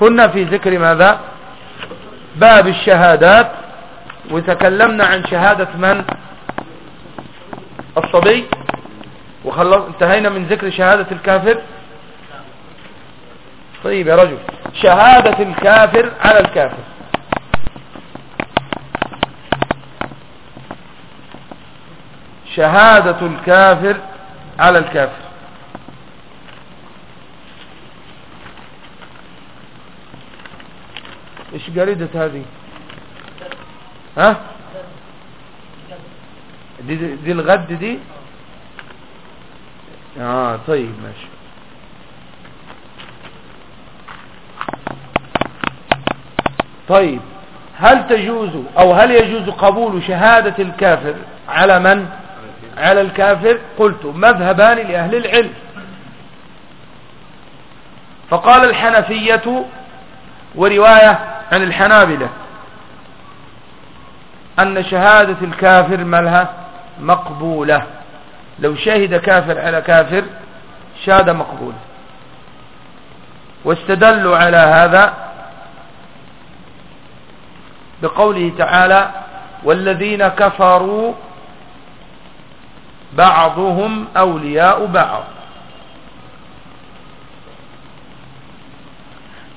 كنا في ذكر ماذا؟ باب الشهادات. وتكلمنا عن شهادة من؟ الصبي. وخلص انتهينا من ذكر شهادة الكافر. طيب يا رجل. شهادة الكافر على الكافر. شهادة الكافر على الكافر. إيش جريدة هذه؟ ها؟ دي, دي الغد دي؟ آه طيب ماشي. طيب هل تجوز أو هل يجوز قبول شهادة الكافر على من؟ على الكافر؟ قلت مذهبان لأهل العلم. فقال الحنفية ورواية عن الحنابلة. أن شهادة الكافر ملها مقبولة. لو شهد كافر على كافر شهادة مقبولة واستدلوا على هذا بقوله تعالى والذين كفروا بعضهم أولياء بعض.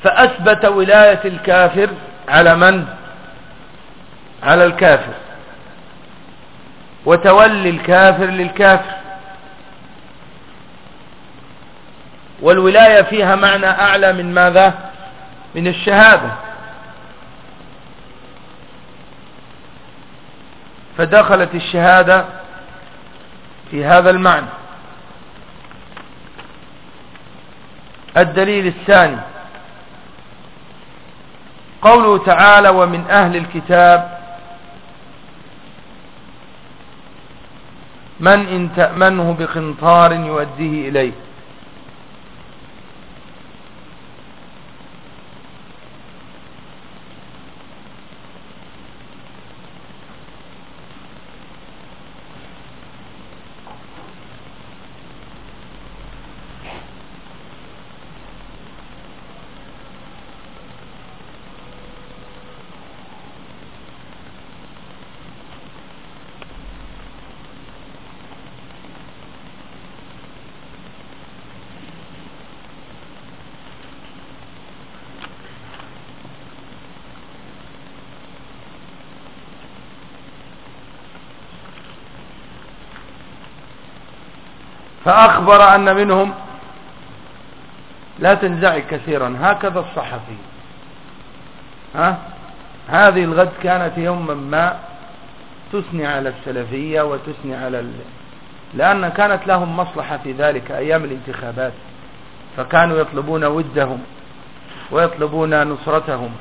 فأثبت ولاية الكافر على من؟ على الكافر. وتولي الكافر للكافر. والولاية فيها معنى أعلى من ماذا؟ من الشهادة. فدخلت الشهادة في هذا المعنى. الدليل الثاني. قوله تعالى ومن أهل الكتاب من إن تأمنه بقنطار يؤديه إليه. فأخبر أن منهم لا تنزعج كثيرا. هكذا الصحفي. ها؟ هذه الغد كانت يوما ما تثني على السلفية وتثني على ال... لأن كانت لهم مصلحة في ذلك أيام الانتخابات. فكانوا يطلبون ودهم ويطلبون نصرتهم.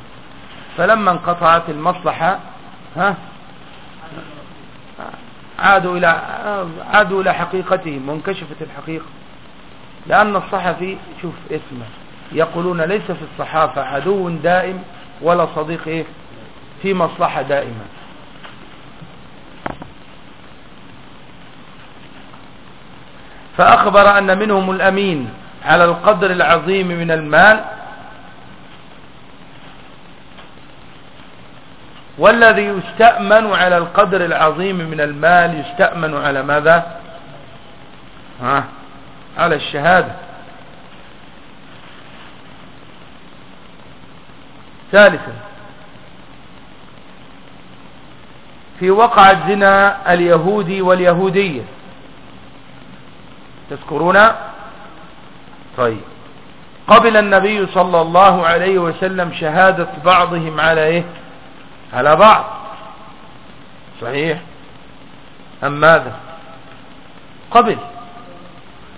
فلما انقطعت المصلحة ها؟ عادوا إلى عادوا إلى حقيقتهم وانكشفت الحقيقة. لأن الصحفي شوف اسمه يقولون ليس في الصحافة عدو دائم ولا صديق إيه؟ في مصلحة دائمة. فأخبر أن منهم الأمين على القدر العظيم من المال والذي يستأمن على القدر العظيم من المال يستأمن على ماذا؟ ها؟ على الشهادة. ثالثا في وقع زنا اليهودي واليهودية. تذكرون؟ طيب. قبل النبي صلى الله عليه وسلم شهادة بعضهم على إيه؟ على بعض. صحيح؟ أم ماذا؟ قبل.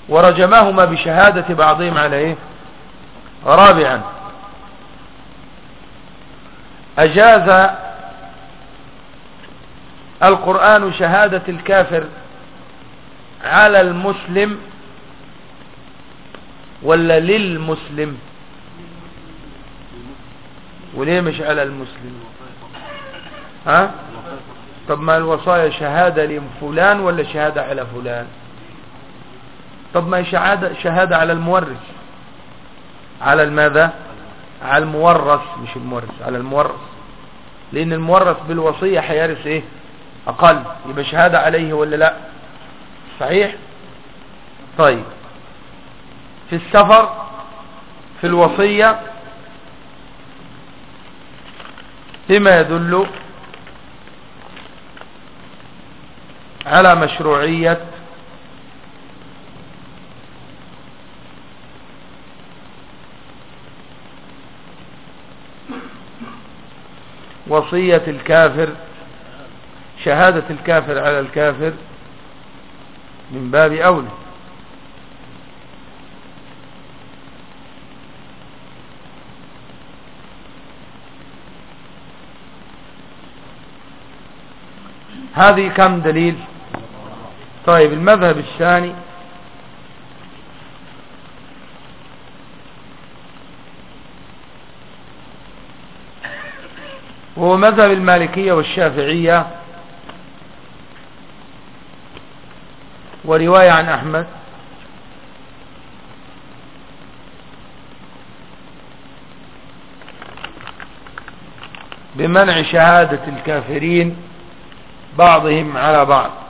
ورجمهما بشهادة بعضهم على إيه رابعا. أجاز القرآن شهادة الكافر على المسلم ولا للمسلم؟ وليه مش على المسلم؟ ها؟ طب ما الوصايا شهادة لفلان ولا شهادة على فلان؟ طب ما شهادة, شهادة على المورث. على الماذا؟ على المورث مش المورث على المورث. لأن المورث بالوصية هيرث إيه؟ أقل. يبقى شهادة عليه ولا لا؟ صحيح؟ طيب. في السفر في الوصية بما يدل على مشروعية وصية الكافر شهادة الكافر على الكافر من باب أولى. هذه كم دليل؟ طيب المذهب الثاني. وهو مذهب المالكية والشافعية ورواية عن أحمد. بمنع شهادة الكافرين بعضهم على بعض.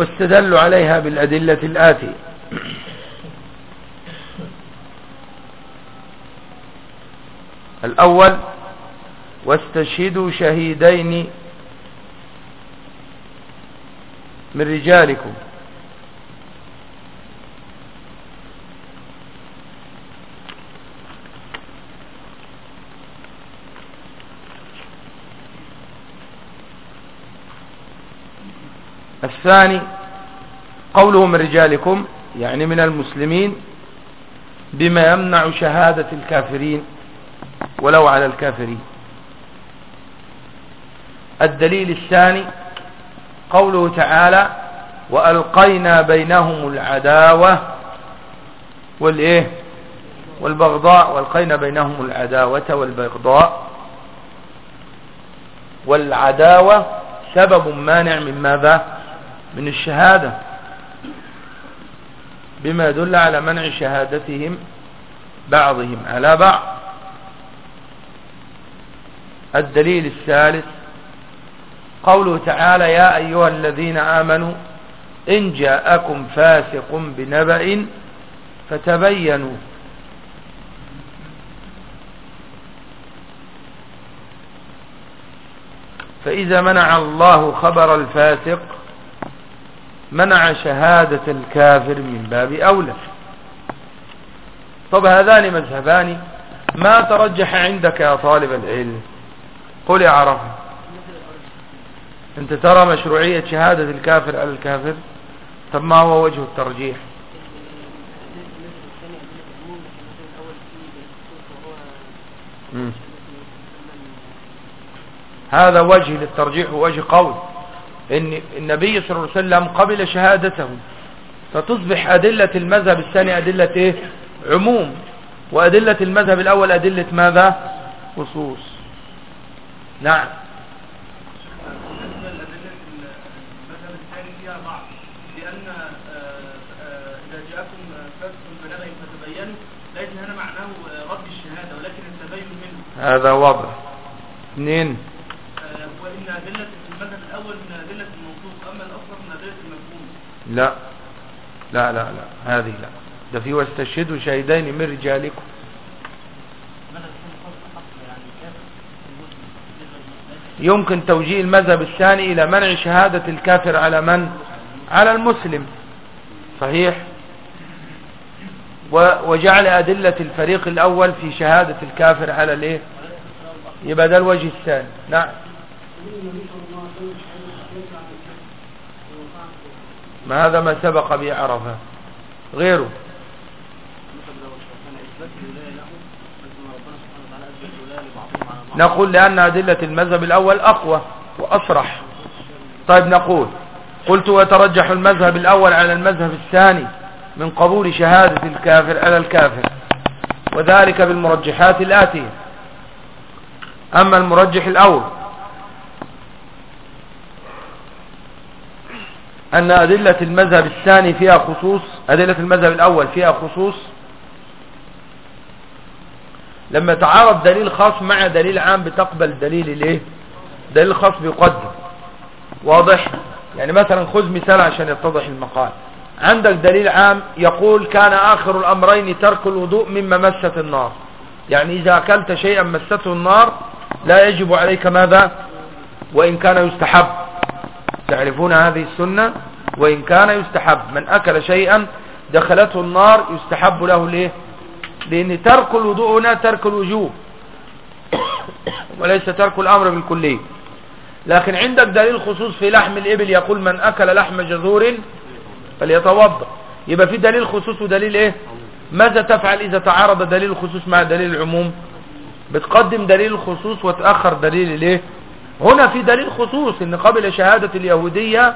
واستدلوا عليها بالأدلة الآتية. الأول واستشهدوا شهيدين من رجالكم. الثاني قوله من رجالكم يعني من المسلمين بما يمنع شهادة الكافرين ولو على الكافرين. الدليل الثاني قوله تعالى وألقينا بينهم العداوة والإيه؟ والبغضاء. وألقينا بينهم العداوة والبغضاء والعداوة سبب مانع من ماذا؟ من الشهادة. بما يدل على منع شهادتهم بعضهم على بعض. الدليل الثالث قوله تعالى يا أيها الذين آمنوا إن جاءكم فاسق بنبأ فتبينوا. فإذا منع الله خبر الفاسق منع شهادة الكافر من باب أولى. طب هذان مذهبان ما ترجح عندك يا طالب العلم؟ قل يا عرفة أنت ترى مشروعية شهادة الكافر على الكافر؟ طب ما هو وجه الترجيح؟ هذا وجه للترجيح ووجه قول. إن النبي صلى الله عليه وسلم قبل شهادته فتصبح أدلة المذهب الثاني أدلة إيه؟ عموم. وأدلة المذهب الأول أدلة ماذا؟ خصوص نعم. هذا واضح اثنين وإن أدلة المذهب الأول من أدلة الموصوف أما الأصل من أدلة المفهوم لا. لا لا لا. هذه لا. ده في واستشهدوا شهيدين من رجالكم. يمكن توجيه المذهب الثاني إلى منع شهادة الكافر على من؟ على المسلم. صحيح. وجعل أدلة الفريق الأول في شهادة الكافر على الإيه؟ يبقى ده الوجه الثاني. نعم. ما هذا ما سبق به عرفة. غيره. نقول لأن أدلة المذهب الأول أقوى وأصرح طيب نقول قلت وترجح المذهب الأول على المذهب الثاني من قبول شهادة الكافر على الكافر وذلك بالمرجحات الآتية. أما المرجح الأول أن أدلة المذهب الثاني فيها خصوص أدلة المذهب الأول فيها خصوص. لما تعارض دليل خاص مع دليل عام بتقبل دليل الإيه؟ دليل خاص بيقدم واضح؟ يعني مثلا خذ مثال عشان يتضح المقال. عندك دليل عام يقول كان آخر الأمرين ترك الوضوء مما مست النار. يعني إذا أكلت شيئا مسته النار لا يجب عليك ماذا؟ وإن كان يستحب. تعرفون هذه السنة؟ وإن كان يستحب. من أكل شيئا دخلته النار يستحب له ليه؟ لأن ترك الوضوء هنا ترك الوجوب وليس ترك الأمر بالكلية. لكن عندك دليل خصوص في لحم الإبل يقول من أكل لحم جذور فليتوضأ. يبقى في دليل خصوص ودليل إيه؟ ماذا تفعل إذا تعارض دليل الخصوص مع دليل العموم؟ بتقدم دليل الخصوص وتأخر دليل الإيه هنا في دليل خصوص إن قبل شهادة اليهودية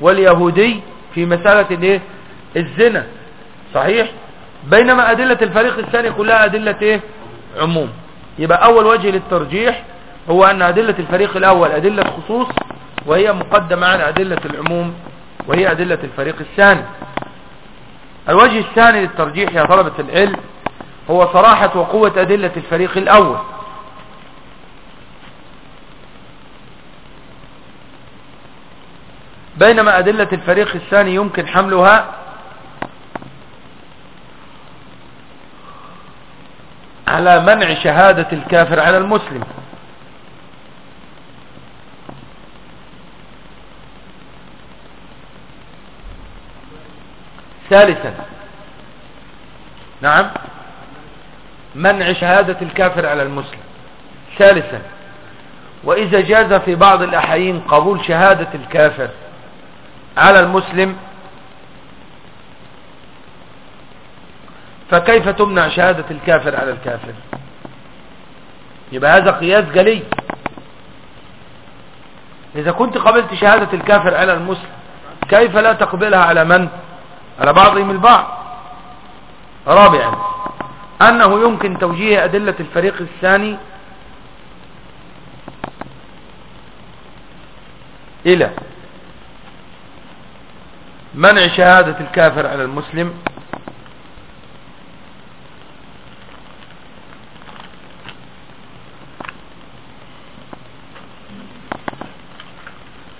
واليهودي في مسألة الايه الزنا صحيح؟ بينما أدلة الفريق الثاني كلها أدلة إيه؟ عموم. يبقى أول وجه للترجيح هو أن أدلة الفريق الأول أدلة خصوص وهي مقدمة على أدلة العموم وهي أدلة الفريق الثاني. الوجه الثاني للترجيح يا طلبة العلم هو صراحة وقوة أدلة الفريق الأول. بينما أدلة الفريق الثاني يمكن حملها على منع شهادة الكافر على المسلم. ثالثا نعم منع شهادة الكافر على المسلم. ثالثا وإذا جاز في بعض الأحيين قبول شهادة الكافر على المسلم فكيف تمنع شهادة الكافر على الكافر؟ يبقى هذا قياس جلي. إذا كنت قبلت شهادة الكافر على المسلم كيف لا تقبلها على من؟ على بعضهم البعض. رابعا أنه يمكن توجيه أدلة الفريق الثاني إلى منع شهادة الكافر على المسلم.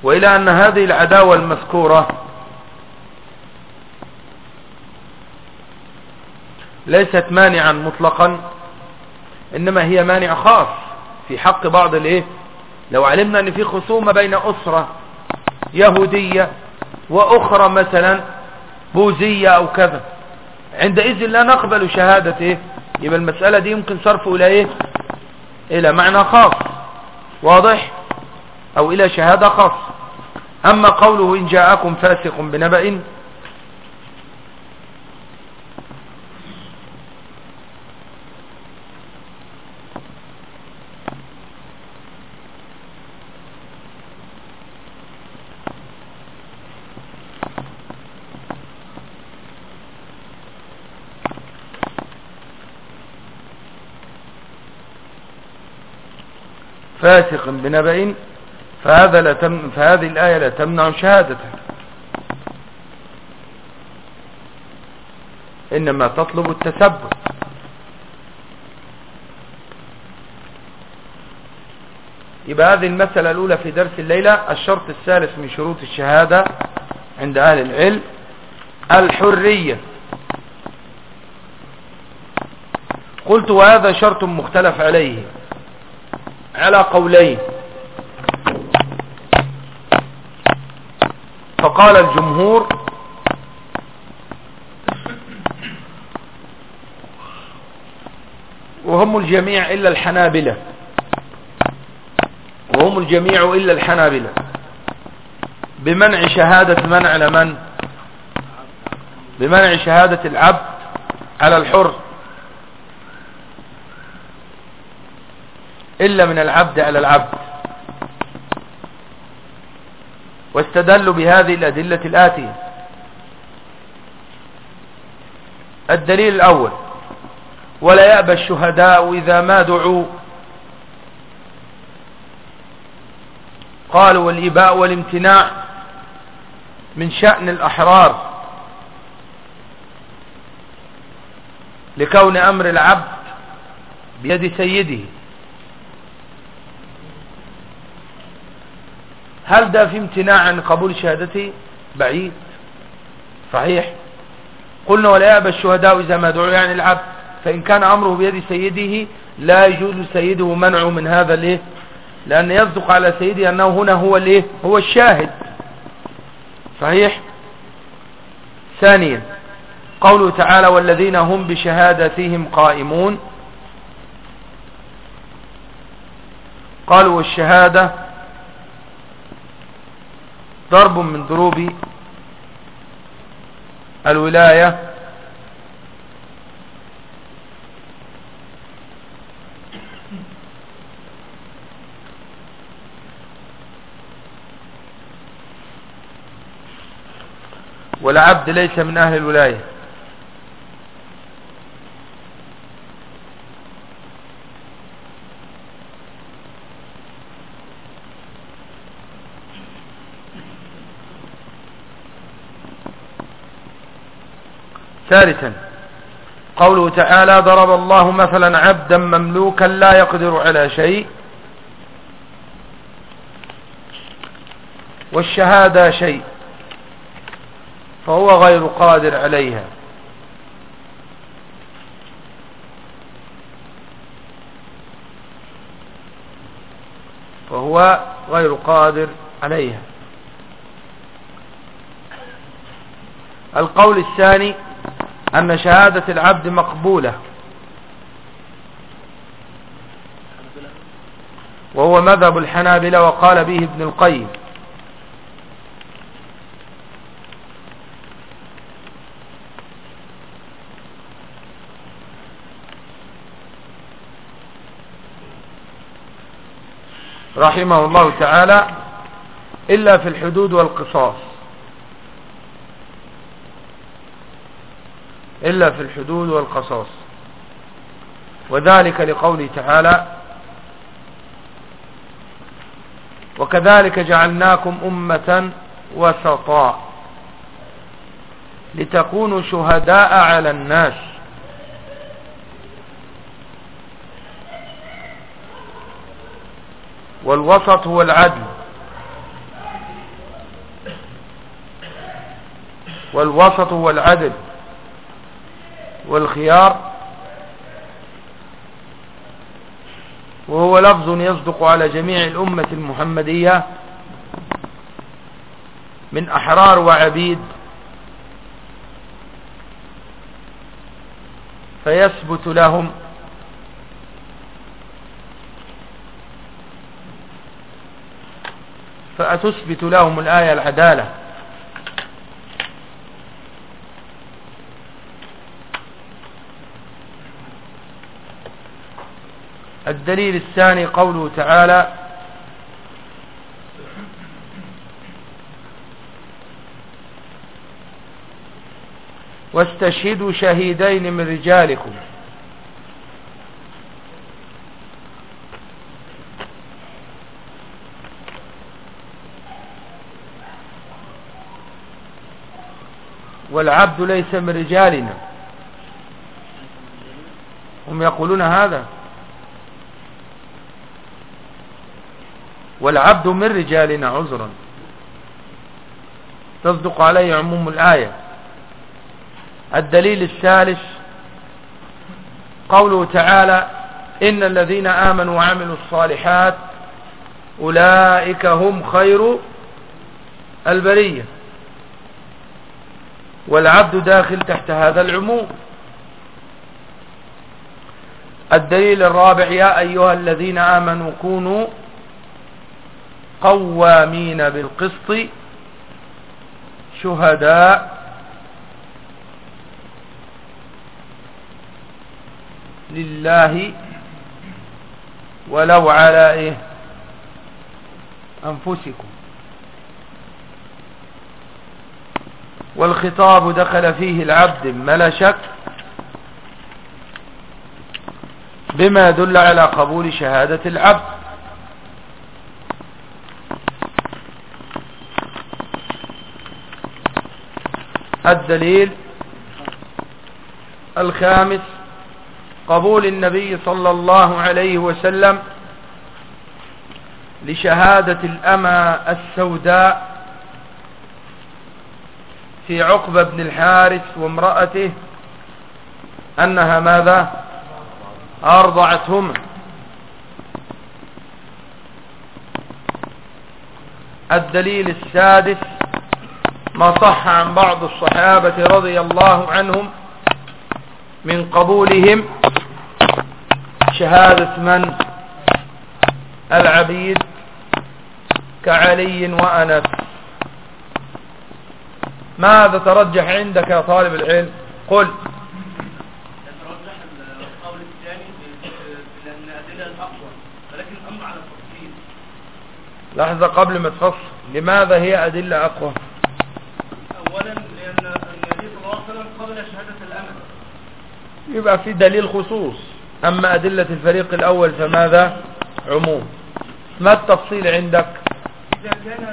وإلى أن هذه العداوة المذكورة ليست مانعا مطلقا إنما هي مانع خاص في حق بعض الإيه؟ لو علمنا إن في خصومة بين أسرة يهودية وأخرى مثلا بوذية أو كذا. عندئذ لا نقبل شهادة إيه؟ يبقى المسألة دي يمكن صرفه إلى إيه؟ إلى معنى خاص. واضح؟ أو إلى شهادة خاص. أما قوله إن جاءكم فاسق بنبأ فاسق بنبأ فهذا لا تم فهذه الآية لا تمنع شهادته. إنما تطلب التثبت. يبقى هذه المسألة الأولى في درس الليلة الشرط الثالث من شروط الشهادة عند أهل العلم الحرية. قلت وهذا شرط مختلف عليه. على قولين. فقال الجمهور وهم الجميع إلا الحنابلة. وهم الجميع إلا الحنابلة. بمنع شهادة من على من بمنع شهادة العبد على الحر. إلا من العبد على العبد. واستدلوا بهذه الأدلة الآتية. الدليل الأول. ولا يأبى الشهداء إذا ما دعوا. قالوا والإباء والامتناع من شأن الأحرار. لكون أمر العبد بيد سيده. هل ده في امتناع عن قبول شهادته بعيد. صحيح. قلنا ولا يأبى الشهداء إذا ما دعوا يعني العبد فإن كان أمره بيد سيده لا يجوز سيده منعه من هذا الايه لأن يصدق على سيده أنه هنا هو الايه هو الشاهد. صحيح؟ ثانيا قوله تعالى والذين هم بشهادتهم قائمون قالوا والشهادة ضرب من ضروب الولاية. والعبد ليس من أهل الولاية. ثالثا قوله تعالى ضرب الله مثلا عبدا مملوكا لا يقدر على شيء والشهادة شيء فهو غير قادر عليها فهو غير قادر عليها. القول الثاني أن شهادة العبد مقبولة. وهو مذهب الحنابلة وقال به ابن القيم. رحمه الله تعالى إلا في الحدود والقصاص. إلا في الحدود والقصاص. وذلك لقوله تعالى وكذلك جعلناكم أمة وسطاء لتكونوا شهداء على الناس. والوسط هو العدل. والوسط هو العدل. والخيار وهو لفظ يصدق على جميع الأمة المحمدية من أحرار وعبيد فيثبت لهم فأتثبت لهم الآية العدالة. الدليل الثاني قوله تعالى واستشهدوا شهيدين من رجالكم. والعبد ليس من رجالنا. هم يقولون هذا. والعبد من رجالنا عذرا تصدق عليه عموم الآية. الدليل الثالث قوله تعالى إن الذين آمنوا وعملوا الصالحات أولئك هم خير البرية. والعبد داخل تحت هذا العموم. الدليل الرابع يا أيها الذين آمنوا كونوا قوامين بالقسط شهداء لله ولو على إيه؟ أنفسكم. والخطاب دخل فيه العبد ما لا شك بما يدل على قبول شهادة العبد. الدليل الخامس قبول النبي صلى الله عليه وسلم لشهادة الأمى السوداء في عقبة بن الحارث وامرأته أنها ماذا؟ أرضعتهما الدليل السادس ما صح عن بعض الصحابة رضي الله عنهم من قبولهم شهادة من؟ العبيد كعلي وأنس. ماذا ترجح عندك يا طالب العلم؟ قل. يترجح القول الثاني الأدلة الأقوى ولكن الأمر على التفصيل لحظة قبل ما تفصل. لماذا هي أدلة أقوى أولا لأن النبي صلى الله عليه وسلم قبل شهادة الأمل يبقى في دليل خصوص. أما أدلة الفريق الأول فماذا؟ عموم. ما التفصيل عندك؟ إذا كان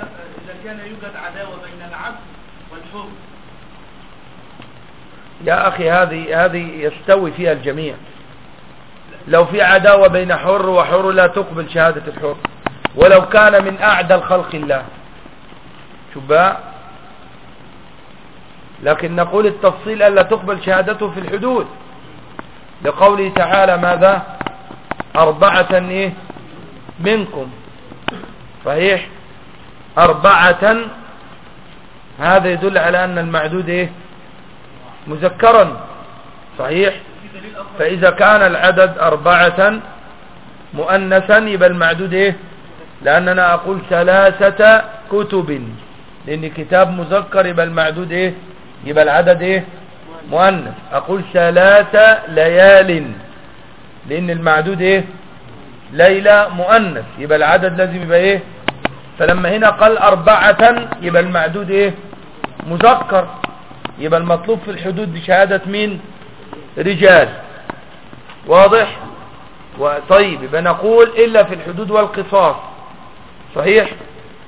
إذا كان يوجد عداوة بين العبد والحر. يا أخي هذه هذه يستوي فيها الجميع. لو في عداوة بين حر وحر لا تقبل شهادة الحر. ولو كان من أعدى الخلق الله. بقى لكن نقول التفصيل ألا تقبل شهادته في الحدود. لقوله تعالى ماذا؟ أربعة إيه؟ منكم. صحيح؟ أربعة. هذا يدل على أن المعدود إيه؟ مذكرا. صحيح؟ فإذا كان العدد أربعة مؤنثا يبقى المعدود إيه؟ لأننا أقول ثلاثة كتب. لأن كتاب مذكر يبقى المعدود إيه؟ يبقى العدد إيه؟ مؤنث. أقول ثلاثة ليال. لأن المعدود إيه؟ ليلة مؤنث. يبقى العدد لازم يبقى إيه؟ فلما هنا قال أربعة يبقى المعدود إيه؟ مذكر. يبقى المطلوب في الحدود بشهادة مين؟ رجال. واضح؟ وطيب يبقى نقول إلا في الحدود والقصاص. صحيح؟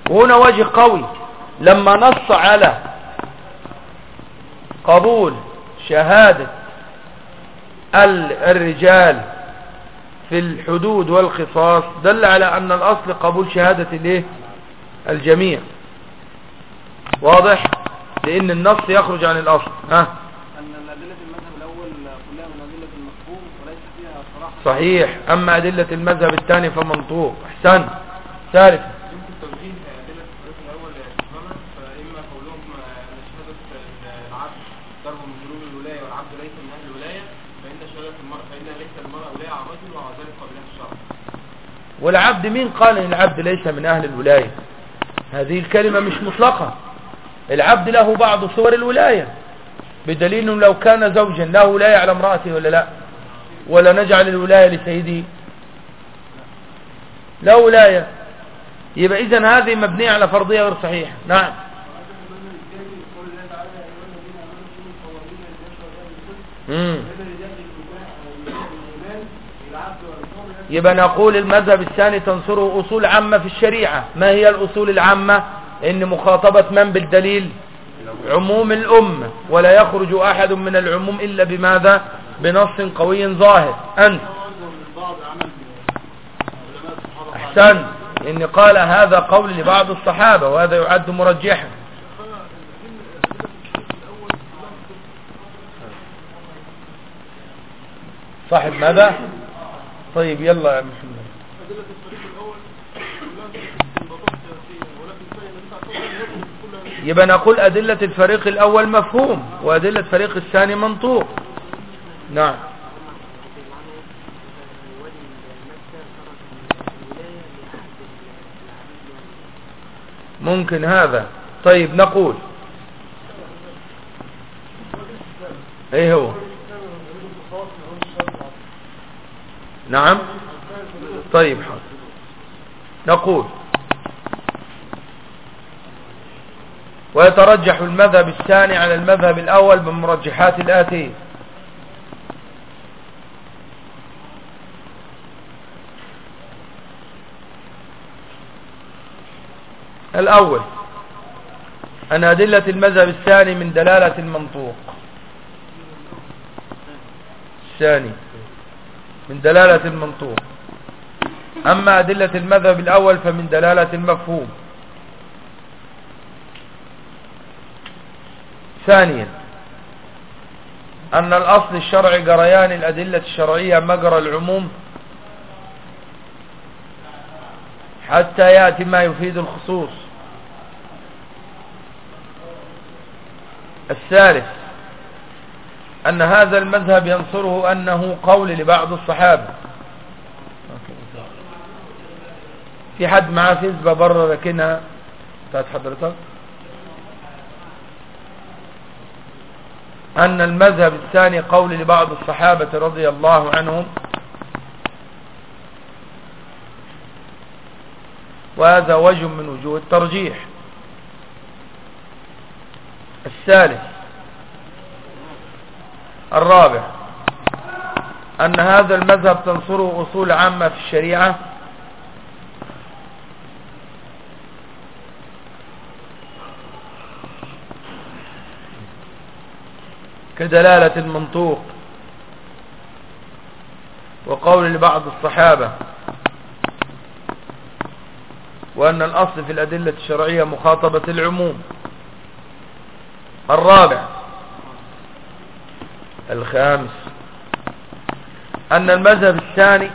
وهنا وجه قوي. لما نص على قبول شهادة ال- الرجال في الحدود والقصاص دل على أن الأصل قبول شهادة الإيه؟ الجميع. واضح؟ لأن النص يخرج عن الأصل. ها؟ صحيح. أما أدلة المذهب الثاني فمنطوق. أحسن. ثالث يمكن توجيه أدلة الفريق الأول لإمامة فإما قولهم أن شهادة العبد ضرب من ضروب الولاية والعبد ليس من أهل الولاية فإن شهادة المرأة فإنها ليس المرأة ولاية على الرجل وعلى ذلك قبلها الشرع والعبد مين قال إن العبد ليس من أهل الولاية؟ هذه الكلمة مش مطلقة. العبد له بعض صور الولاية. بدليل إنه لو كان زوجا له ولاية على امرأته ولا لا. ولا نجعل الولاية لسيده لا ولاية. يبقى اذا هذه مبنية على فرضية غير صحيحة. نعم. مم. يبقى نقول المذهب الثاني تنصره أصول عامة في الشريعة. ما هي الأصول العامة؟ إن مخاطبة من بالدليل؟ عموم الأمة ولا يخرج أحد من العموم إلا بماذا؟ بنص قوي ظاهر. أنت. أحسن. إن قال هذا قول لبعض الصحابة وهذا يعد مرجحا صاحب ماذا؟ طيب يلا يا محمد. يبقى نقول أدلة الفريق الأول مفهوم وأدلة الفريق الثاني منطوق. نعم. ممكن هذا. طيب نقول. إيه هو؟ نعم؟ طيب حاضر. نقول. ويترجح المذهب الثاني على المذهب الأول بالمرجحات الآتية الأول. أن أدلة المذهب الثاني من دلالة المنطوق. الثاني. من دلالة المنطوق. أما أدلة المذهب الأول فمن دلالة المفهوم. ثانيا أن الأصل الشرعي جريان الأدلة الشرعية مجرى العموم حتى يأتي ما يفيد الخصوص. الثالث أن هذا المذهب ينصره أنه قول لبعض الصحابة. في حد معاه فيزبة بره لكنها بتاعت حضرتك. أن المذهب الثاني قول لبعض الصحابة رضي الله عنهم. وهذا وجه من وجوه الترجيح. الثالث. الرابع أن هذا المذهب تنصره أصول عامة في الشريعة. كدلالة المنطوق وقول لبعض الصحابة وأن الأصل في الأدلة الشرعية مخاطبة العموم. الرابع الخامس. أن المذهب الثاني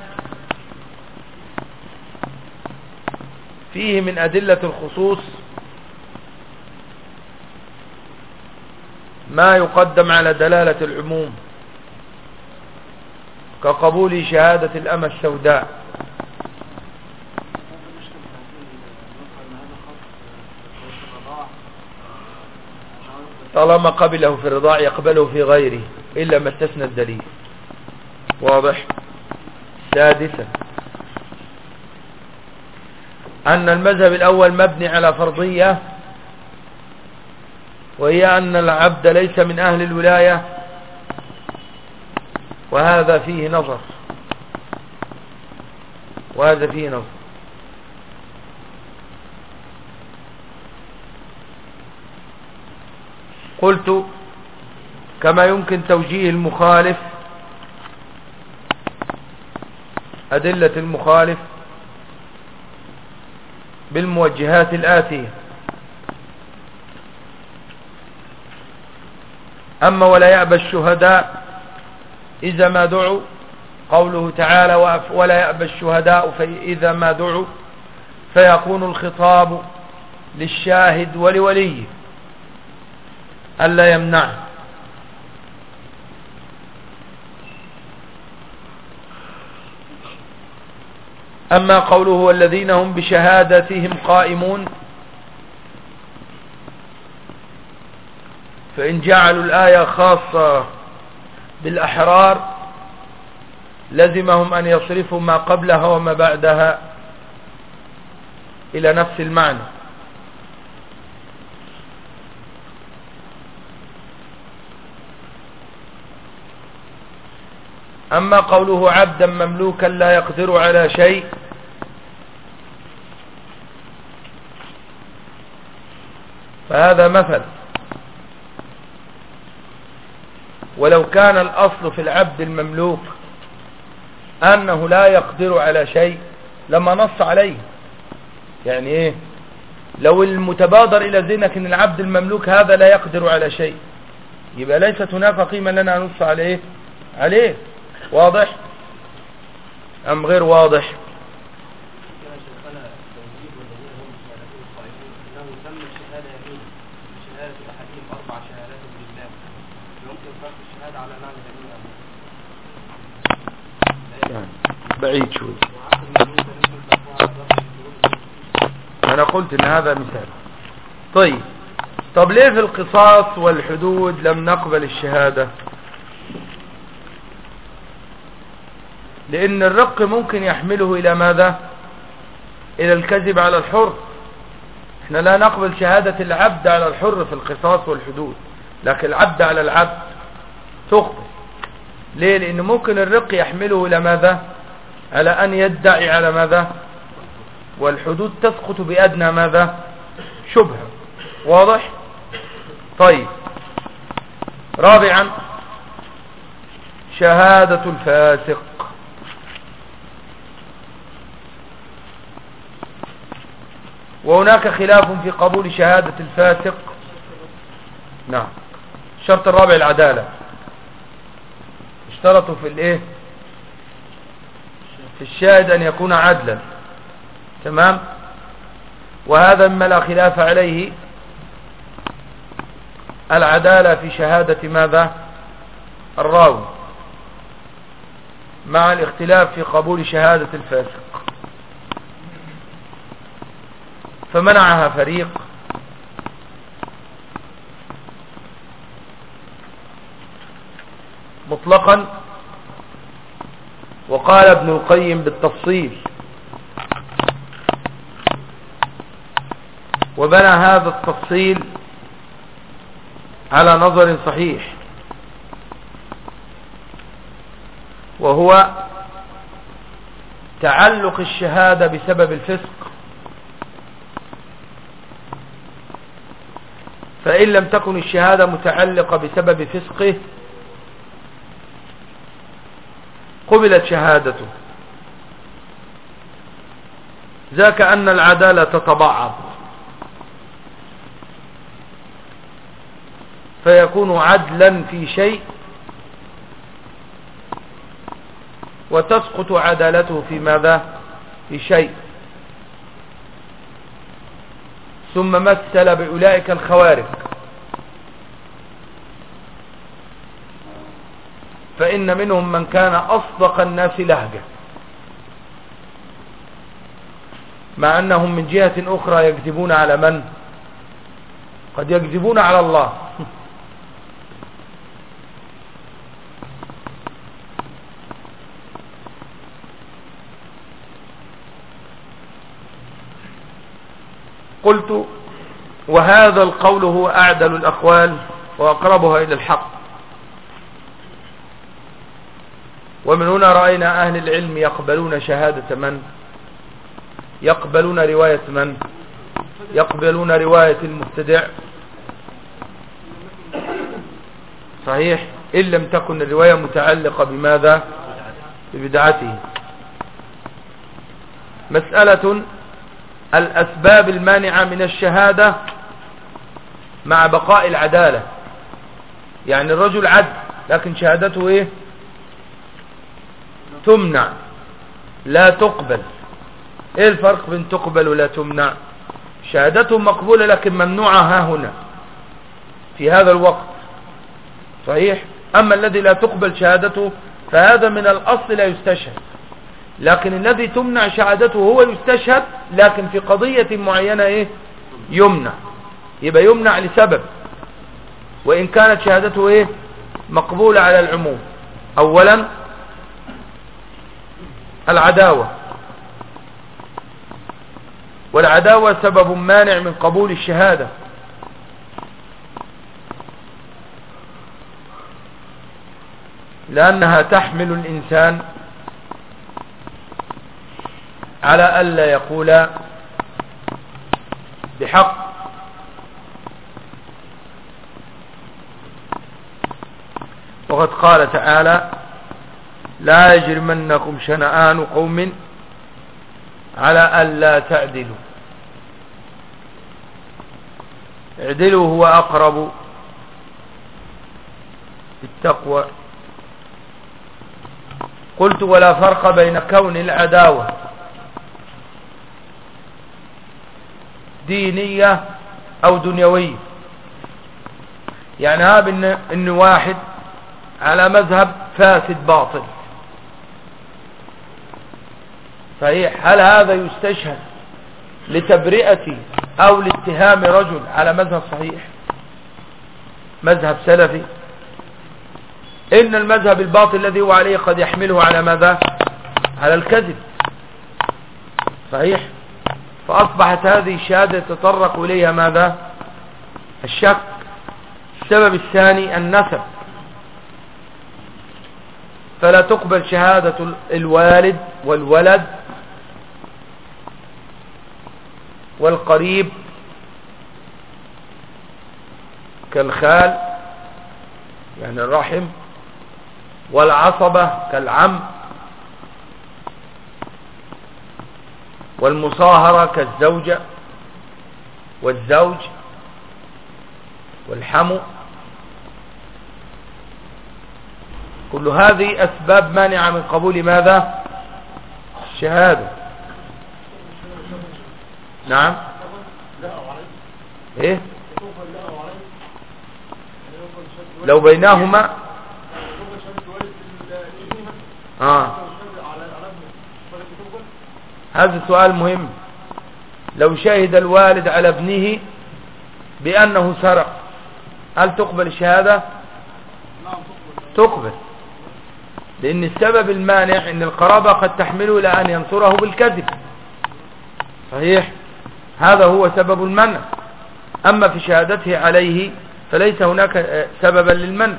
فيه من أدلة الخصوص ما يقدم على دلالة العموم كقبول شهادة الأمة السوداء. طالما قبله في الرضاع يقبله في غيره إلا ما استثنى الدليل. واضح؟ سادسا. أن المذهب الأول مبني على فرضية وهي أن العبد ليس من أهل الولاية وهذا فيه نظر. وهذا فيه نظر. قلت كما يمكن توجيه المخالف أدلة المخالف بالموجهات الآتية. أما ولا يأبى الشهداء إذا ما دعوا قوله تعالى ولا يأبى الشهداء إذا ما دعوا فيكون الخطاب للشاهد ولوليه. ألا يمنعه أما قوله والذين هم بشهادتهم قائمون فإن جعلوا الآية خاصة بالأحرار لزمهم أن يصرفوا ما قبلها وما بعدها إلى نفس المعنى. أما قوله عبدا مملوكا لا يقدر على شيء. فهذا مثل. ولو كان الأصل في العبد المملوك أنه لا يقدر على شيء لما نص عليه. يعني إيه؟ لو المتبادر إلى ذهنك أن العبد المملوك هذا لا يقدر على شيء. يبقى ليست هناك قيمة لنا نص عليه. عليه. واضح؟ أم غير واضح؟ بعيد شوي. أنا قلت إن هذا مثال. طيب. طب ليه في القصاص والحدود لم نقبل الشهادة؟ لأن الرق ممكن يحمله إلى ماذا؟ إلى الكذب على الحر. إحنا لا نقبل شهادة العبد على الحر في القصاص والحدود لكن العبد على العبد تقبل. ليه؟ لأن ممكن الرق يحمله إلى ماذا؟ على أن يدعي على ماذا؟ والحدود تسقط بأدنى ماذا؟ شبهة. واضح؟ طيب. رابعا شهادة الفاسق. وهناك خلاف في قبول شهادة الفاسق. نعم. الشرط الرابع العدالة. اشترطوا في الايه؟ في الشاهد أن يكون عدلا. تمام؟ وهذا مما لا خلاف عليه العدالة في شهادة ماذا؟ الراوي. مع الاختلاف في قبول شهادة الفاسق. فمنعها فريق. مطلقا. وقال ابن القيم بالتفصيل. وبنى هذا التفصيل على نظر صحيح. وهو تعلق الشهادة بسبب الفسق. فإن لم تكن الشهادة متعلقة بسبب فسقه قبلت شهادته. ذاك أن العدالة تتضعف. فيكون عدلا في شيء وتسقط عدالته في ماذا؟ في شيء. ثم مثل بأولئك الخوارج. فإن منهم من كان أصدق الناس لهجة. مع أنهم من جهة أخرى يكذبون على من؟ قد يكذبون على الله. قلت وهذا القول هو أعدل الأقوال وأقربها إلى الحق. ومن هنا رأينا أهل العلم يقبلون شهادة من؟ يقبلون رواية من؟ يقبلون رواية المبتدع. صحيح؟ إن لم تكن الرواية متعلقة بماذا؟ ببدعته. مسألة الأسباب المانعة من الشهادة مع بقاء العدالة. يعني الرجل عد لكن شهادته إيه؟ تمنع لا تقبل. إيه الفرق بين تقبل ولا تمنع؟ شهادته مقبولة لكن ممنوعة ها هنا في هذا الوقت. صحيح؟ أما الذي لا تقبل شهادته فهذا من الأصل لا يستشهد. لكن الذي تمنع شهادته هو يستشهد لكن في قضية معينة إيه؟ يمنع. يبقى يمنع لسبب. وإن كانت شهادته إيه؟ مقبولة على العموم. اولا العداوة. والعداوة سبب مانع من قبول الشهادة. لأنها تحمل الإنسان على ألا يقول بحق. وقد قال تعالى لا يجرمنكم شنآن قوم على ألا تعدلوا. اعدلوا هو أقرب التقوى قلت ولا فرق بين كون العداوة دينية أو دنيوية. يعني هذا إن واحد على مذهب فاسد باطل. صحيح؟ هل هذا يستشهد لتبرئة أو لاتهام رجل على مذهب صحيح؟ مذهب سلفي. إن المذهب الباطل الذي هو عليه قد يحمله على ماذا؟ على الكذب. صحيح؟ فأصبحت هذه الشهادة يتطرق إليها ماذا؟ الشك. السبب الثاني النسب. فلا تقبل شهادة الوالد والولد والقريب كالخال يعني الرحم والعصبة كالعم. والمصاهرة كالزوجة والزوج والحمو كل هذه أسباب مانعة من قبول ماذا؟ الشهادة. نعم. إيه؟ لو بينهما. آه. هذا سؤال مهم. لو شهد الوالد على ابنه بأنه سرق هل تقبل الشهادة؟ تقبل لأن السبب المانع أن القرابة قد تحمله إلى أن ينصره بالكذب. صحيح؟ هذا هو سبب المنع. أما في شهادته عليه فليس هناك سببا للمنع.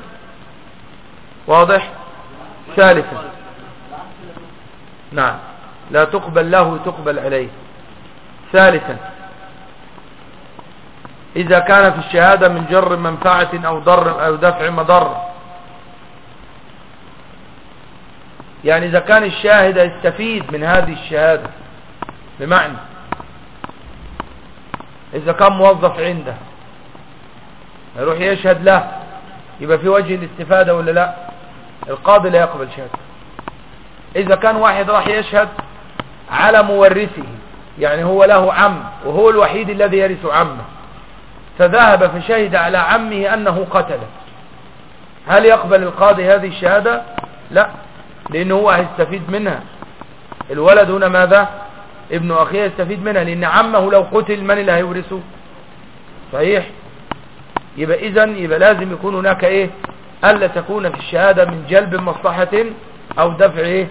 واضح؟ ثالثا. نعم. لا تقبل له تقبل عليه. ثالثا إذا كان في الشهادة من جر منفعة أو ضر أو دفع مضر. يعني إذا كان الشاهد يستفيد من هذه الشهادة بمعنى إذا كان موظف عنده يروح يشهد له يبقى في وجه الاستفادة ولا لا؟ القاضي لا يقبل شهادة إذا كان واحد راح يشهد على مورثه. يعني هو له عم وهو الوحيد الذي يرث عمه. فذهب فشهد على عمه أنه قتله. هل يقبل القاضي هذه الشهادة؟ لا لأنه هو هيستفيد منها. الولد هنا ماذا؟ ابن أخيه يستفيد منها لأن عمه لو قتل من اللي هيورثه؟ صحيح؟ يبقى إذا يبقى لازم يكون هناك إيه؟ ألا تكون في الشهادة من جلب مصلحة أو دفع إيه؟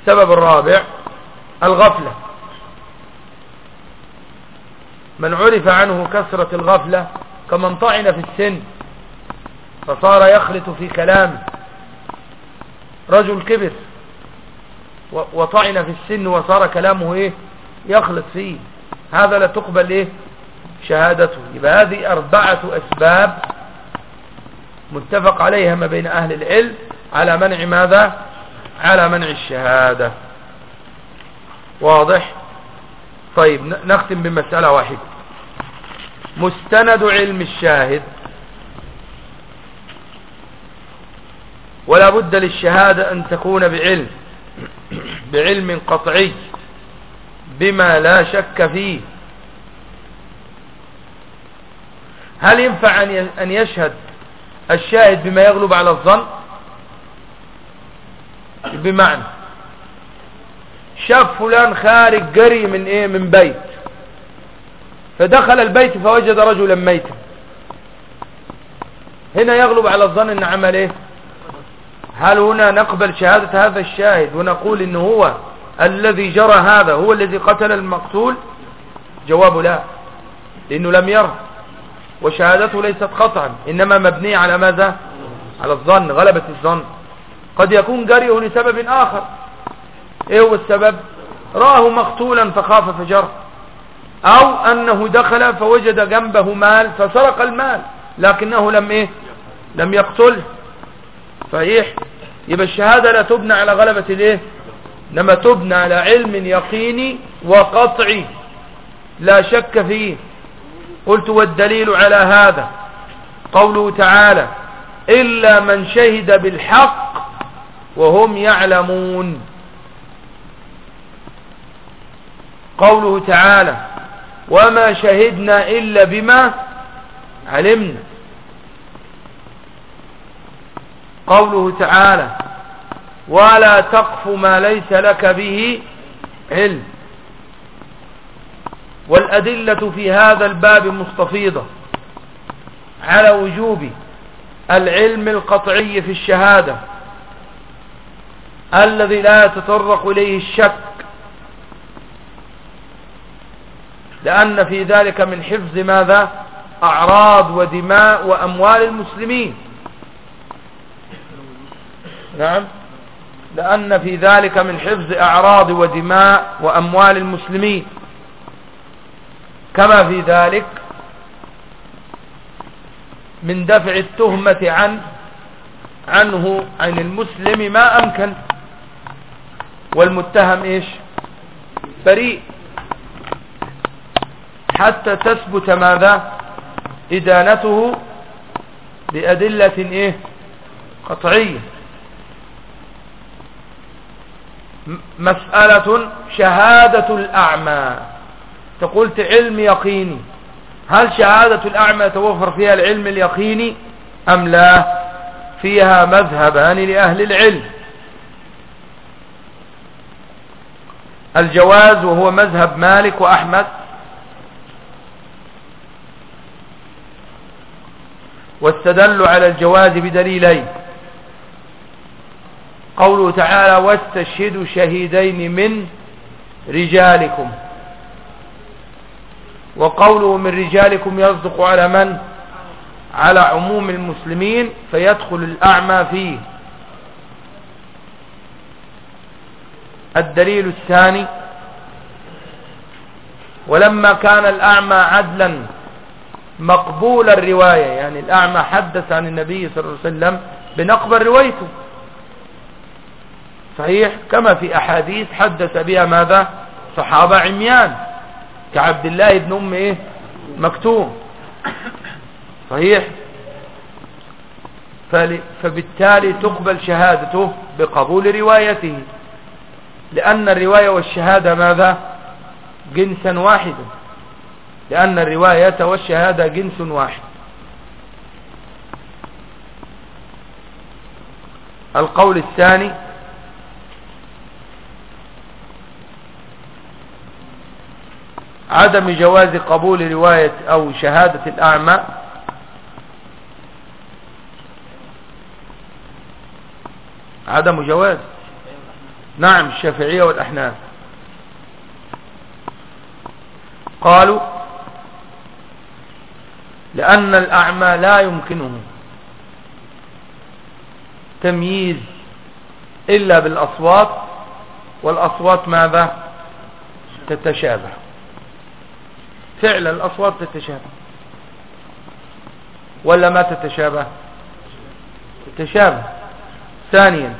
السبب الرابع الغفلة. من عرف عنه كثرة الغفلة كمن طعن في السن فصار يخلط في كلامه. رجل كبر وطعن في السن وصار كلامه إيه؟ يخلط فيه. هذا لا تقبل إيه؟ شهادته. يبقى هذه أربعة أسباب متفق عليها ما بين أهل العلم على منع ماذا؟ على منع الشهادة. واضح؟ طيب نختم بمسألة واحدة. مستند علم الشاهد ولا بد للشهادة أن تكون بعلم بعلم قطعي بما لا شك فيه. هل ينفع أن يشهد الشاهد بما يغلب على الظن؟ بمعنى شاف فلان خارج جري من إيه؟ من بيت. فدخل البيت فوجد رجلا ميتا. هنا يغلب على الظن إن عمل إيه؟ هل هنا نقبل شهادة هذا الشاهد ونقول إنه هو الذي جرى هذا هو الذي قتل المقتول؟ جواب لا لأنه لم يره وشهادته ليست قطعا إنما مبنية على ماذا؟ على الظن غلبة الظن. قد يكون جريه لسبب آخر. إيه هو السبب؟ راه مقتولا فخاف فجر. أو أنه دخل فوجد جنبه مال فسرق المال لكنه لم إيه؟ لم يقتله. صحيح؟ يبقى الشهادة لا تبنى على غلبة الإيه؟ انما تبنى على علم يقيني وقطعي. لا شك فيه. قلت والدليل على هذا قوله تعالى إلا من شهد بالحق وهم يعلمون. قوله تعالى وما شهدنا إلا بما علمنا قوله تعالى ولا تقف ما ليس لك به علم والأدلة في هذا الباب مستفيضة على وجوب العلم القطعي في الشهادة الذي لا يتطرق إليه الشك لأن في ذلك من حفظ ماذا؟ أعراض ودماء وأموال المسلمين. نعم. لأن في ذلك من حفظ أعراض ودماء وأموال المسلمين. كما في ذلك من دفع التهمة عن عنه عن المسلم ما أمكن. والمتهم إيش؟ بريء. حتى تثبت ماذا؟ إدانته بأدلة إيه؟ قطعية. مسألة شهادة الأعمى. تقولت علم يقيني. هل شهادة الأعمى توفر فيها العلم اليقيني؟ أم لا؟ فيها مذهبان لأهل العلم. الجواز وهو مذهب مالك وأحمد. واستدلوا على الجواز بدليلين. قوله تعالى واستشهدوا شهيدين من رجالكم. وقوله من رجالكم يصدق على من؟ على عموم المسلمين فيدخل الأعمى فيه. الدليل الثاني ولما كان الأعمى عدلا مقبول الرواية يعني الأعمى حدث عن النبي صلى الله عليه وسلم بنقبل روايته صحيح؟ كما في أحاديث حدث بها ماذا؟ صحابة عميان كعبد الله بن أم إيه؟ مكتوم. صحيح؟ فبالتالي تقبل شهادته بقبول روايته لأن الرواية والشهادة ماذا؟ جنسا واحدا. لأن الرواية والشهادة جنس واحد. القول الثاني عدم جواز قبول رواية أو شهادة الأعمى عدم جواز. نعم الشافعية والأحناف. قالوا لأن الأعمى لا يمكنه تمييز إلا بالأصوات والأصوات ماذا؟ تتشابه. فعلا الأصوات تتشابه. ولا ما تتشابه؟ تتشابه. ثانيا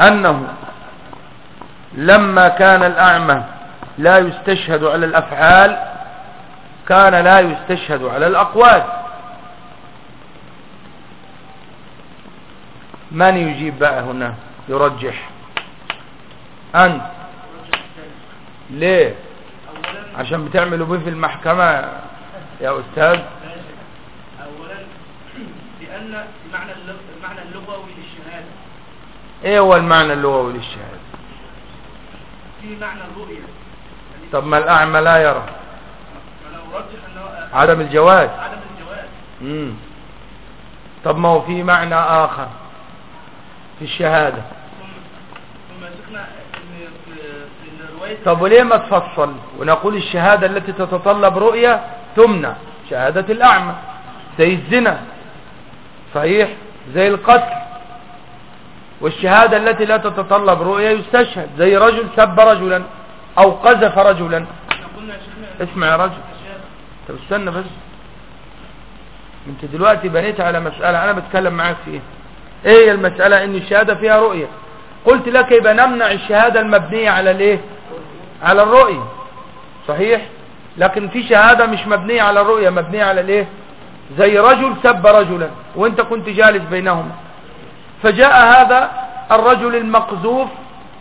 أنه لما كان الأعمى لا يستشهد على الأفعال كان لا يستشهد على الأقوال. من يجيب بقى هنا؟ يرجح. أنت. ليه؟ عشان بتعملوا بيه في المحكمة يا أستاذ. أولا لأن المعنى المعنى اللغوي للشهادة. إيه هو المعنى اللغوي للشهادة؟ في معنى الرؤية. يعني طب ما الأعمى لا يرى. عدم الجواز. عدم الجواز. مم. طب ما هو في معنى آخر في الشهادة. طب وليه ما تفصل ونقول الشهادة التي تتطلب رؤية تمنع شهادة الأعمى. زي الزنا. صحيح؟ زي القتل. والشهادة التي لا تتطلب رؤية يستشهد زي رجل سب رجلا أو قذف رجلا. اسمع يا رجل. طب استنى بس. انت دلوقتي بنيت على مسألة أنا بتكلم معاك فيها إيه هي المسألة؟ إن الشهادة فيها رؤية. قلت لك يبقى نمنع الشهادة المبنية على الإيه؟ على الرؤية. صحيح؟ لكن في شهادة مش مبنية على الرؤية مبنية على الإيه؟ زي رجل سب رجلا وأنت كنت جالس بينهما. فجاء هذا الرجل المقذوف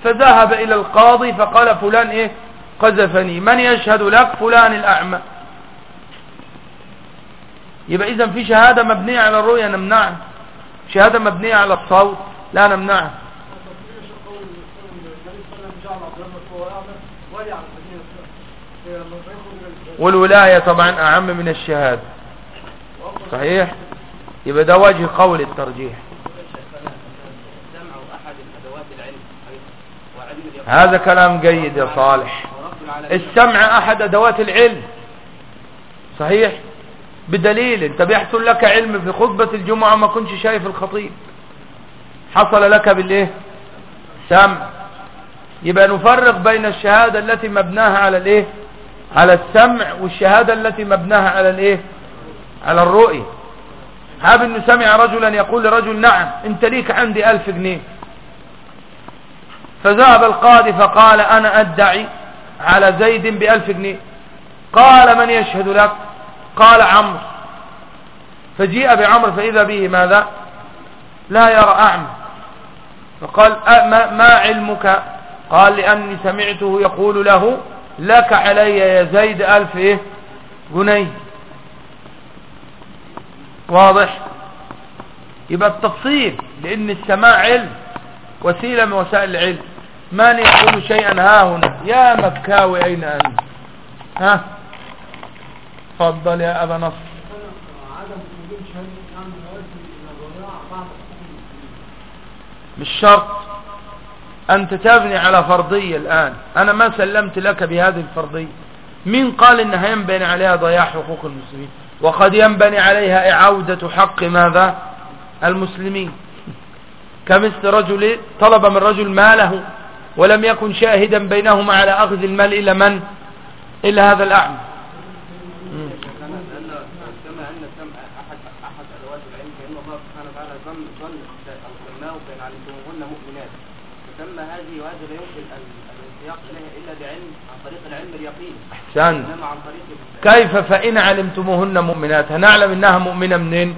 فذهب إلى القاضي فقال فلان إيه؟ قذفني. من يشهد لك؟ فلان الأعمى. يبقى اذا في شهادة مبنية على الرؤية نمنعها. شهادة مبنية على الصوت لا نمنعها. والولاية طبعا أعم من الشهادة. صحيح؟ يبقى ده وجه قول الترجيح السمع أحد أدوات العلم وعلم اليقين هذا كلام جيد يا صالح. السمع أحد أدوات العلم. صحيح؟ بدليل أنت بيحصل لك علم في خطبة الجمعة ما كنتش شايف الخطيب. حصل لك بالإيه؟ سمع. يبقى نفرق بين الشهادة التي مبناها على الإيه؟ على السمع والشهادة التي مبناها على الإيه؟ على الرؤية. هذا إنه سمع رجلا يقول لرجل نعم أنت ليك عندي ألف جنيه. فذهب القاضي فقال أنا أدعي على زيد بألف جنيه. قال من يشهد لك؟ قال عمرو. فجيء بعمر فإذا به ماذا؟ لا يرى أعمى. فقال ما, ما علمك؟ قال لأني سمعته يقول له لك علي يا زيد ألف إيه؟ جنيه. واضح؟ يبقى التفصيل لأن السماع علم. وسيلة من وسائل العلم. من يقول شيئا؟ ها هنا. يا مكاوي أين أنت؟ ها؟ تفضل يا أبا نصر. مش شرط. أنت تبني على فرضية الآن. أنا ما سلمت لك بهذه الفرضية. مين قال إنها ينبني عليها ضياع حقوق المسلمين؟ وقد ينبني عليها إعودة حق ماذا؟ المسلمين. كمثل رجل طلب من رجل ماله ولم يكن شاهدا بينهما على أخذ المال إلا من؟ إلا هذا الأعمى. طريق كيف فإن علمتموهن مؤمنات؟ هنعلم إنها مؤمنة منين؟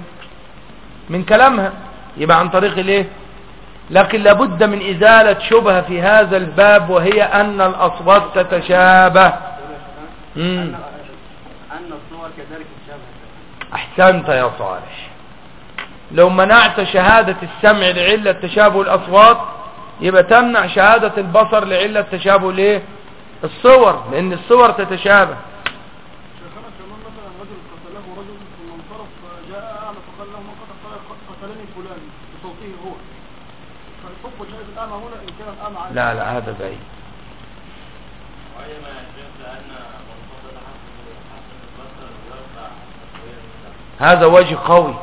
من كلامها. يبقى عن طريق الإيه؟ لكن لابد من إزالة شبهة في هذا الباب وهي أن الأصوات تتشابه. أن الصور كذلك تشابه أحسنت يا صالح. لو منعت شهادة السمع لعلة تشابه الأصوات يبقى تمنع شهادة البصر لعلة تشابه الصور لأن الصور تتشابه شيخنا كمان مثلا رجل قتله رجل ثم انصرف فجاء اعمى فقال له من قتل قال قتلني فلان بصوته هو فالحكم شاهد الاعمى هنا ان كان الاعمى عالم لا لا هذا بعيد. هذا وجه قوي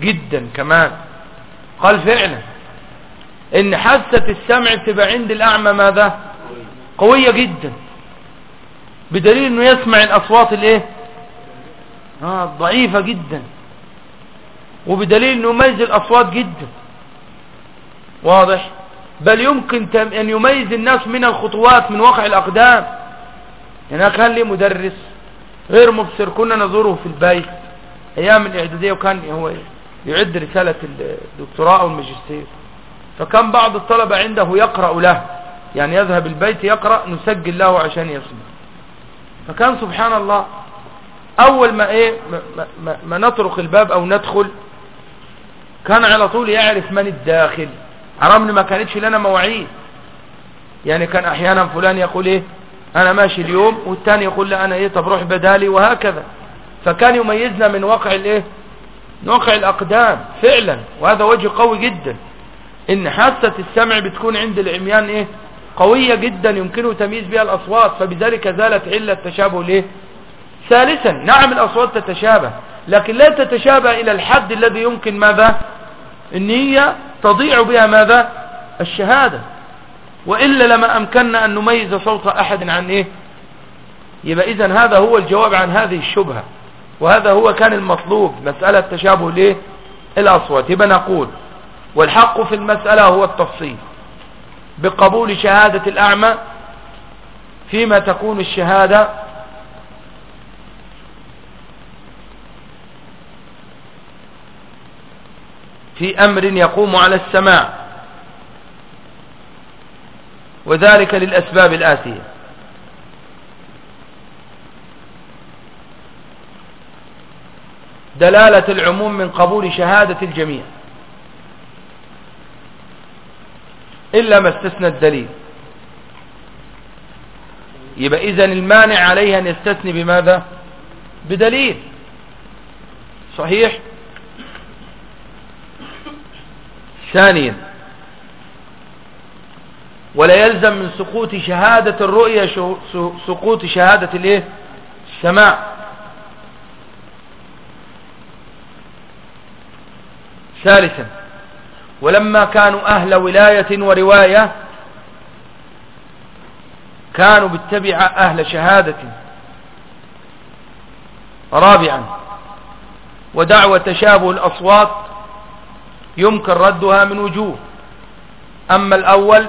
جدا كمان. قال فعلا. إن حاسة السمع بتبقى عند الأعمى ماذا؟ قوية جدا. بدليل إنه يسمع الأصوات الإيه؟ آه ضعيفة جدا. وبدليل إنه يميز الأصوات جدا. واضح؟ بل يمكن أن يميز الناس من الخطوات من واقع الأقدام. هناك كان لي مدرس غير مبصر كنا نزوره في البيت أيام الإعدادية وكان هو يعد رسالة الدكتوراه أو الماجستير. فكان بعض الطلبة عنده يقرأ له. يعني يذهب البيت يقرأ نسجل له عشان يسمع. فكان سبحان الله أول ما إيه ما, ما, ما, نطرق الباب أو ندخل كان على طول يعرف من الداخل. حرام ما كانتش لنا مواعيد. يعني كان أحيانا فلان يقول إيه أنا ماشي اليوم والتاني يقول لا أنا إيه طب روح بدالي وهكذا. فكان يميزنا من واقع الإيه؟ من واقع الأقدام فعلا. وهذا وجه قوي جدا. إن حاسة السمع بتكون عند العميان إيه؟ قوية جدا يمكنه تمييز بها الأصوات. فبذلك زالت علة تشابه ليه؟ ثالثا نعم الأصوات تتشابه. لكن لا تتشابه إلى الحد الذي يمكن ماذا؟ ان هي تضيع بها ماذا؟ الشهادة. وإلا لما أمكننا أن نميز صوت أحد عن إيه؟ يبقى إذن هذا هو الجواب عن هذه الشبهة. وهذا هو كان المطلوب مسألة تشابه ليه الأصوات. يبقى نقول والحق في المسألة هو التفصيل. بقبول شهادة الأعمى فيما تكون الشهادة في أمر يقوم على السماع وذلك للأسباب الآتية. دلالة العموم من قبول شهادة الجميع. إلا ما استثنى الدليل. يبقى إذن المانع عليه أن يستثني بماذا؟ بدليل. صحيح؟ ثانيا ولا يلزم من سقوط شهادة الرؤية سقوط شهادة الإيه؟ السماع ثالثا ولما كانوا أهل ولاية ورواية كانوا بالتبعة أهل شهادة. رابعا ودعوة تشابه الأصوات يمكن ردها من وجوه. أما الأول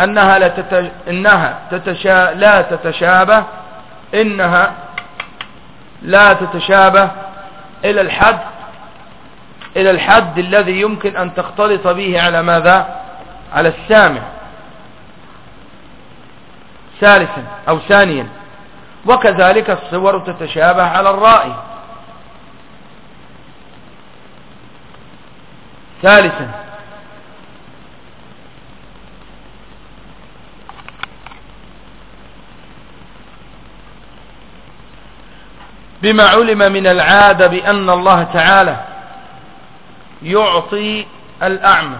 أنها لا. إنها تتشا... لا تتشابه إنها لا تتشابه إلى الحد إلى الحد الذي يمكن أن تختلط به على ماذا؟ على السامع. ثالثا أو ثانيا وكذلك الصور تتشابه على الرائي ثالثا. بما علم من العادة بأن الله تعالى يعطي الأعمى.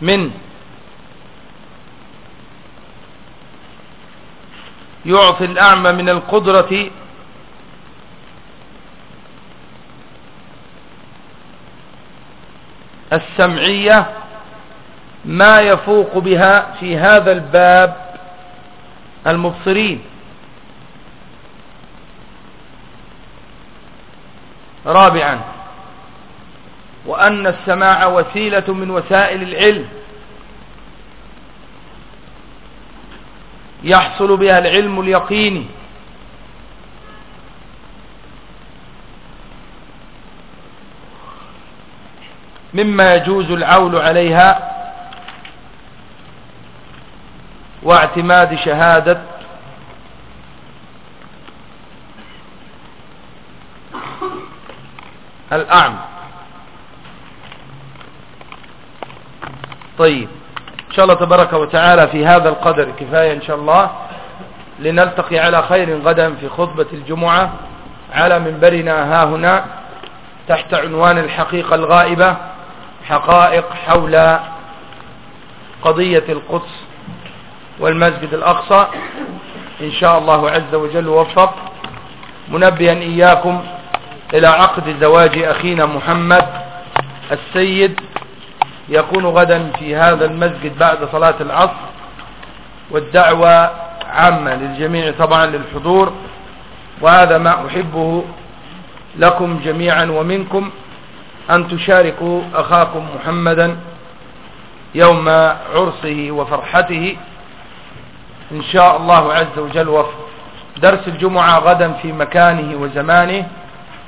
من يعطي الأعمى من القدرة السمعية ما يفوق بها في هذا الباب المبصرين. رابعا وأن السماع وسيلة من وسائل العلم. يحصل بها العلم اليقيني. مما يجوز العول عليها واعتماد شهادة الأعمى طيب. إن شاء الله تبارك وتعالى في هذا القدر كفاية إن شاء الله لنلتقي على خير غدا في خطبة الجمعة على منبرنا ها هنا تحت عنوان الحقيقة الغائبة. حقائق حول قضية القدس والمسجد الأقصى. إن شاء الله عز وجل وفق. منبها إياكم إلى عقد زواج أخينا محمد السيد. يكون غدا في هذا المسجد بعد صلاة العصر. والدعوة عامة للجميع طبعا للحضور. وهذا ما أحبه لكم جميعا ومنكم. أن تشاركوا أخاكم محمدا يوم عرسه وفرحته. إن شاء الله عز وجل وفق. درس الجمعة غدا في مكانه وزمانه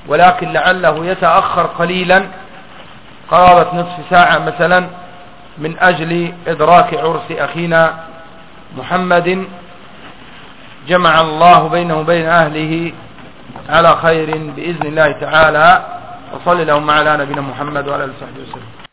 ولكن لعله يتأخر قليلا. قرابة نصف ساعة مثلا من أجل إدراك عرس أخينا محمد. جمع الله بينه وبين أهله على خير بإذن الله تعالى. وصل لهم على نبينا محمد وعلى آله وصحبه وسلم.